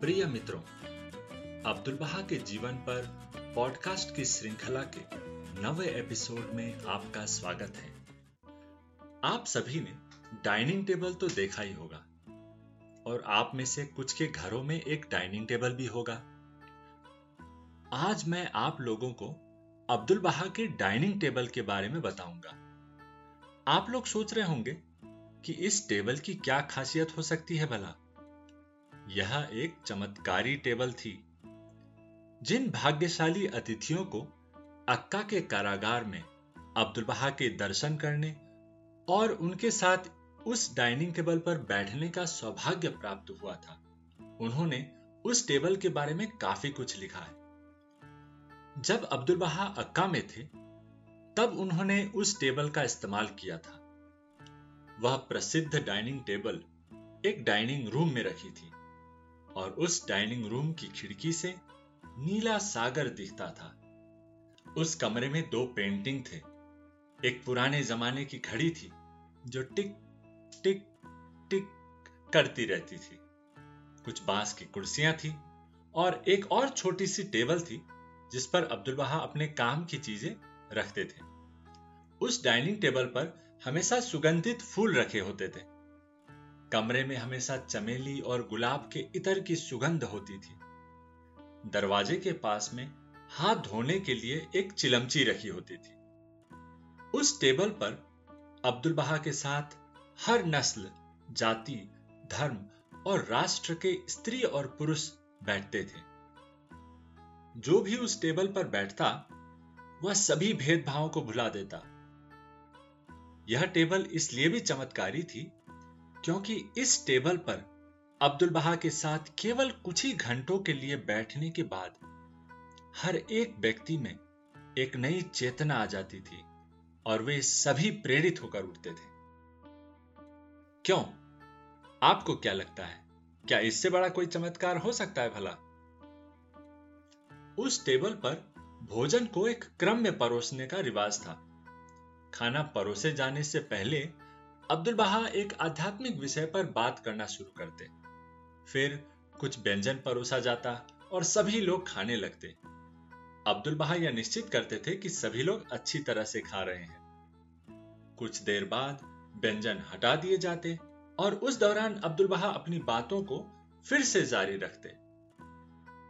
प्रिय मित्रों, अब्दुल बहा के जीवन पर पॉडकास्ट की श्रृंखला के नवे एपिसोड में आपका स्वागत है। आप सभी ने डाइनिंग टेबल तो देखा ही होगा, और आप में से कुछ के घरों में एक डाइनिंग टेबल भी होगा। आज मैं आप लोगों को अब्दुल बहा के डाइनिंग टेबल के बारे में बताऊँगा। आप लोग सोच रहे होंगे कि इस टेबल की क्या खासियत हो सकती है भला? यह एक चमत्कारी टेबल थी। जिन भाग्यशाली अतिथियों को अक्का के कारागार में अब्दुल बहा के दर्शन करने और उनके साथ उस डाइनिंग टेबल पर बैठने का सौभाग्य प्राप्त हुआ था, उन्होंने उस टेबल के बारे में काफ़ी कुछ लिखा है। जब अब्दुल बहा अक्का में थे, तब उन्होंने उस टेबल का इस्तेमाल किया था। वह प्रसिद्ध डाइनिंग टेबल एक डाइनिंग रूम में रखी थी। और उस डाइनिंग रूम की खिड़की से नीला सागर दिखता था। उस कमरे में दो पेंटिंग थे। एक पुराने जमाने की घड़ी थी, जो टिक टिक टिक करती रहती थी। कुछ बाँस की कुर्सियाँ थी और एक और छोटी सी टेबल थी, जिस पर अब्दुल बहा अपने काम की चीज़ें रखते थे। उस डाइनिंग टेबल पर हमेशा सुगंधित फूल रखे होते थे। कमरे में हमेशा चमेली और गुलाब के इतर की सुगंध होती थी। दरवाजे के पास में हाथ धोने के लिए एक चिलमची रखी होती थी। उस टेबल पर अब्दुल बहा के साथ हर नस्ल, जाति, धर्म और राष्ट्र के स्त्री और पुरुष बैठते थे। जो भी उस टेबल पर बैठता, वह सभी भेदभावों को भुला देता। यह टेबल इसलिए भी चमत्कारी थी क्योंकि इस टेबल पर अब्दुल बहा के साथ केवल कुछ ही घंटों के लिए बैठने के बाद हर एक व्यक्ति में एक नई चेतना आ जाती थी और वे सभी प्रेरित होकर उठते थे। क्यों? आपको क्या लगता है? क्या इससे बड़ा कोई चमत्कार हो सकता है भला? उस टेबल पर भोजन को एक क्रम में परोसने का रिवाज था। खाना परोसे जाने से पहले अब्दुल बहा एक आध्यात्मिक विषय पर बात करना शुरू करते। फिर कुछ व्यंजन परोसा जाता और सभी लोग खाने लगते। अब्दुल बहा यह निश्चित करते थे कि सभी लोग अच्छी तरह से खा रहे हैं। कुछ देर बाद व्यंजन हटा दिए जाते और उस दौरान अब्दुल बहा अपनी बातों को फिर से जारी रखते।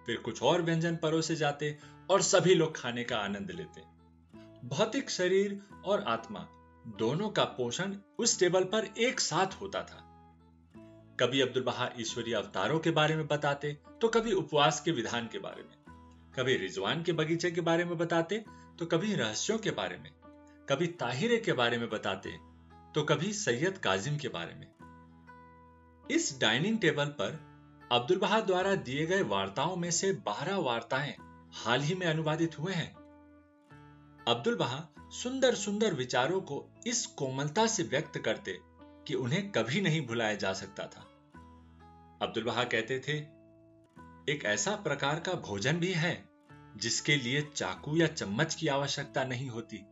फिर कुछ और व्यंजन परोसे जाते और सभी लोग खाने का आनंद लेते। भौतिक शरीर और आत्मा दोनों का पोषण उस टेबल पर एक साथ होता था। कभी अब्दुल बहा ईश्वरीय अवतारों के बारे में बताते तो कभी उपवास के विधान के बारे में। कभी रिजवान के बगीचे के बारे में बताते तो कभी रहस्यों के बारे में। कभी ताहिरे के बारे में बताते तो कभी सैयद काजिम के बारे में। इस डाइनिंग टेबल पर अब्दुल बहा द्वारा दिए गए वार्ताओं में से बारह वार्ताएँ हाल ही में अनुवादित हुए हैं। अब्दुल बहा सुंदर सुंदर विचारों को इस कोमलता से व्यक्त करते कि उन्हें कभी नहीं भुलाया जा सकता था। अब्दुल बहा कहते थे, एक ऐसा प्रकार का भोजन भी है जिसके लिए चाकू या चम्मच की आवश्यकता नहीं होती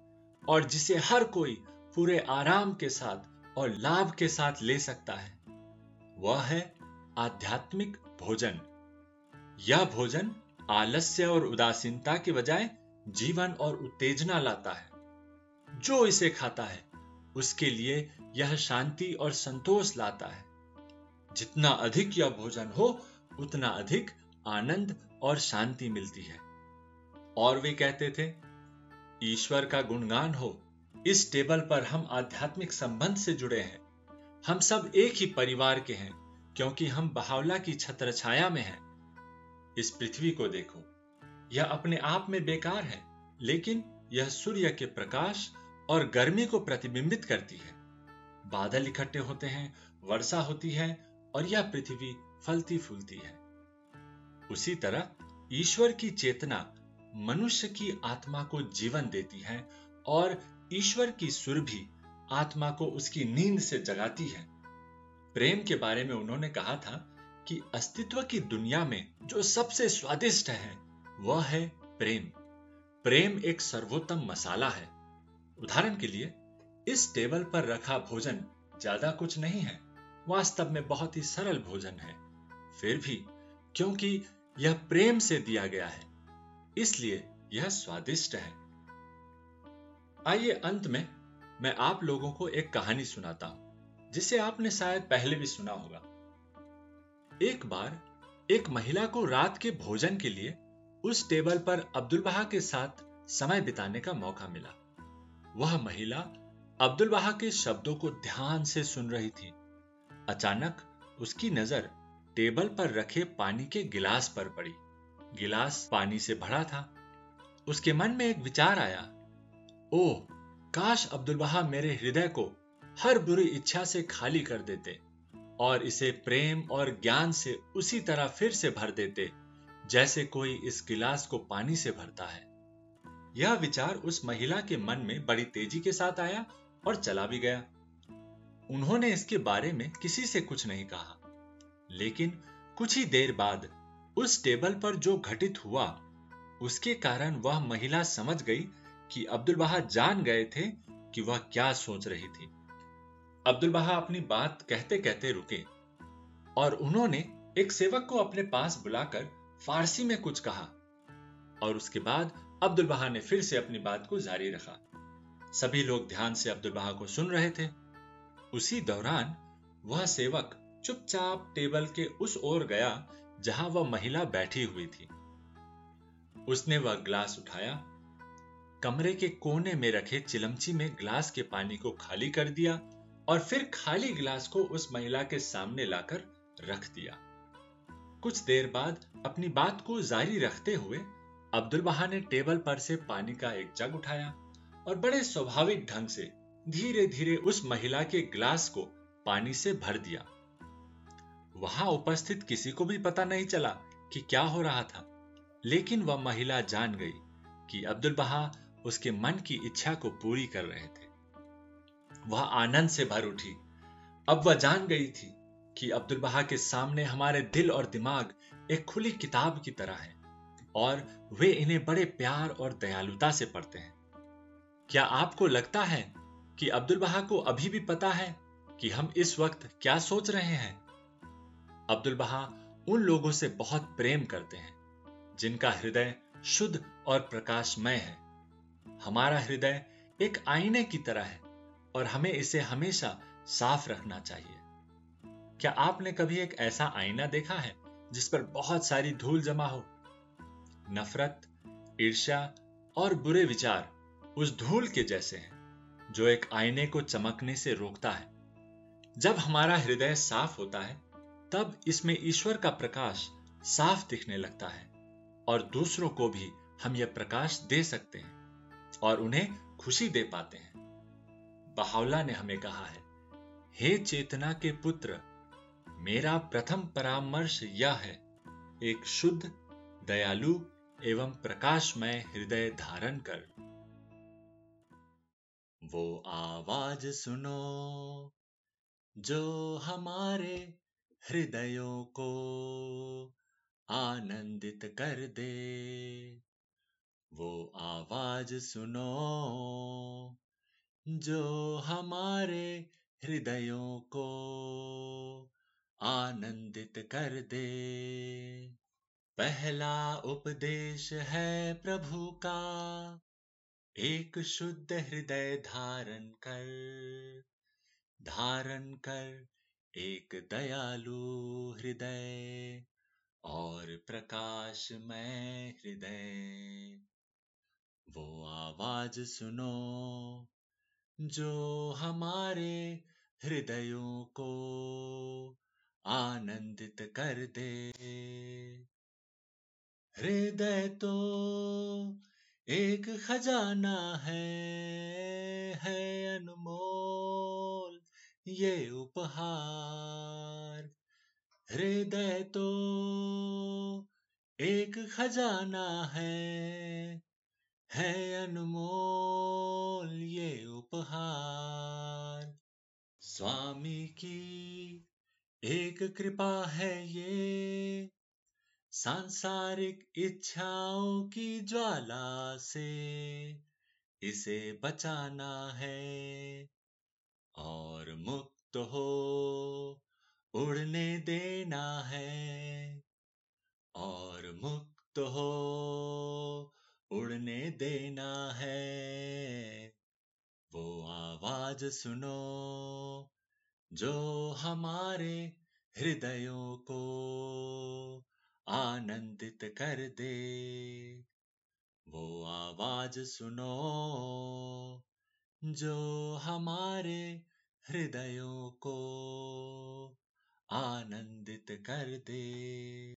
और जिसे हर कोई पूरे आराम के साथ और लाभ के साथ ले सकता है। वह है आध्यात्मिक भोजन। यह भोजन आलस्य और उदासीनता के बजाय जीवन और उत्तेजना लाता है। जो इसे खाता है, उसके लिए यह शांति और संतोष लाता है। जितना अधिक यह भोजन हो, उतना अधिक आनंद और शांति मिलती है। और वे कहते थे, ईश्वर का गुणगान हो, इस टेबल पर हम आध्यात्मिक संबंध से जुड़े हैं। हम सब एक ही परिवार के हैं, क्योंकि हम बहावला की छत्र छाया में हैं। इस पृथ्वी को देखो। यह अपने आप में बेकार है, लेकिन यह सूर्य के प्रकाश और गर्मी को प्रतिबिंबित करती है। बादल इकट्ठे होते हैं, वर्षा होती है और यह पृथ्वी फलती फूलती है। उसी तरह ईश्वर की चेतना मनुष्य की आत्मा को जीवन देती है और ईश्वर की सुर भी आत्मा को उसकी नींद से जगाती है। प्रेम के बारे में उन्होंने कहा था कि अस्तित्व की दुनिया में जो सबसे स्वादिष्ट है वह है प्रेम। प्रेम एक सर्वोत्तम मसाला है। उदाहरण के लिए, इस टेबल पर रखा भोजन ज़्यादा कुछ नहीं है, वास्तव में बहुत ही सरल भोजन है। फिर भी, क्योंकि यह प्रेम से दिया गया है, इसलिए यह स्वादिष्ट है। आइए अंत में मैं आप लोगों को एक कहानी सुनाता हूँ, जिसे आपने शायद पहले भी सुना होगा। एक बार, एक महिला को रात के भोजन के लिए उस टेबल पर अब्दुल बहा के साथ समय बिताने का मौका मिला। वह महिला अब्दुल बहा के शब्दों को ध्यान से सुन रही थी। अचानक उसकी नज़र टेबल पर रखे पानी के गिलास पर पड़ी। गिलास पानी से भरा था। उसके मन में एक विचार आया, ओह, काश अब्दुल बहा मेरे हृदय को हर बुरी इच्छा से खाली कर देते और इसे प्रेम और ज्ञान से उसी तरह फिर से भर देते। जैसे कोई इस गिलास को पानी से भरता है। यह विचार उस महिला के मन में बड़ी तेज़ी के साथ आया और चला भी गया। उन्होंने इसके बारे में किसी से कुछ नहीं कहा। लेकिन कुछ ही देर बाद उस टेबल पर जो घटित हुआ, उसके कारण वह महिला समझ गई कि अब्दुल बहा जान गए थे कि वह क्या सोच रही थी। अब्दुल बहा अपनी बात कहते कहते रुके और उन्होंने एक सेवक को अपने पास बुलाकर फारसी में कुछ कहा और उसके बाद अब्दुल बहा ने फिर से अपनी बात को जारी रखा। सभी लोग ध्यान से अब्दुल बहा को सुन रहे थे। उसी दौरान वह सेवक चुपचाप टेबल के उस ओर गया जहाँ वह महिला बैठी हुई थी। उसने वह ग्लास उठाया, कमरे के कोने में रखे चिलमची में ग्लास के पानी को खाली कर दिया और फिर खाली ग्लास को उस महिला के सामने लाकर रख दिया। कुछ देर बाद अपनी बात को जारी रखते हुए अब्दुल बहा ने टेबल पर से पानी का एक जग उठाया और बड़े स्वाभाविक ढंग से धीरे धीरे उस महिला के ग्लास को पानी से भर दिया। वहाँ उपस्थित किसी को भी पता नहीं चला कि क्या हो रहा था, लेकिन वह महिला जान गई कि अब्दुल बहा उसके मन की इच्छा को पूरी कर रहे थे। वह आनंद से भर उठी। अब वह जान गई थी कि अब्दुल बहा के सामने हमारे दिल और दिमाग एक खुली किताब की तरह है और वे इन्हें बड़े प्यार और दयालुता से पढ़ते हैं। क्या आपको लगता है कि अब्दुल बहा को अभी भी पता है कि हम इस वक्त क्या सोच रहे हैं? अब्दुल बहा उन लोगों से बहुत प्रेम करते हैं, जिनका हृदय शुद्ध और प्रकाशमय है। हमारा हृदय एक आईने की तरह है और हमें इसे हमेशा साफ़ रखना चाहिए। क्या आपने कभी एक ऐसा आईना देखा है जिस पर बहुत सारी धूल जमा हो? नफरत, ईर्ष्या और बुरे विचार उस धूल के जैसे हैं, जो एक आईने को चमकने से रोकता है। जब हमारा हृदय साफ़ होता है, तब इसमें ईश्वर का प्रकाश साफ़ दिखने लगता है और दूसरों को भी हम यह प्रकाश दे सकते हैं और उन्हें खुशी दे पाते हैं। बहावला ने हमें कहा है, हे चेतना के पुत्र मेरा प्रथम परामर्श यह है, एक शुद्ध, दयालु एवं प्रकाशमय हृदय धारण कर। वो आवाज़ सुनो, जो हमारे हृदयों को आनंदित कर दे। वो आवाज़ सुनो, जो हमारे हृदयों को आनंदित कर दे। पहला उपदेश है प्रभु का, एक शुद्ध हृदय धारण कर। धारण कर एक दयालु हृदय और प्रकाश में हृदय। वो आवाज़ सुनो, जो हमारे हृदयों को आनंदित कर दे। हृदय तो एक खजाना है है अनमोल, ये उपहार। हृदय तो एक खजाना है है अनमोल, ये उपहार। स्वामी की एक कृपा है ये। सांसारिक इच्छाओं की ज्वाला से इसे बचाना है। और मुक्त हो, उड़ने देना है। और मुक्त हो, उड़ने देना है। वो आवाज़ सुनो जो हमारे हृदयों को आनंदित कर दे। वो आवाज़ सुनो, जो हमारे हृदयों को आनंदित कर दे।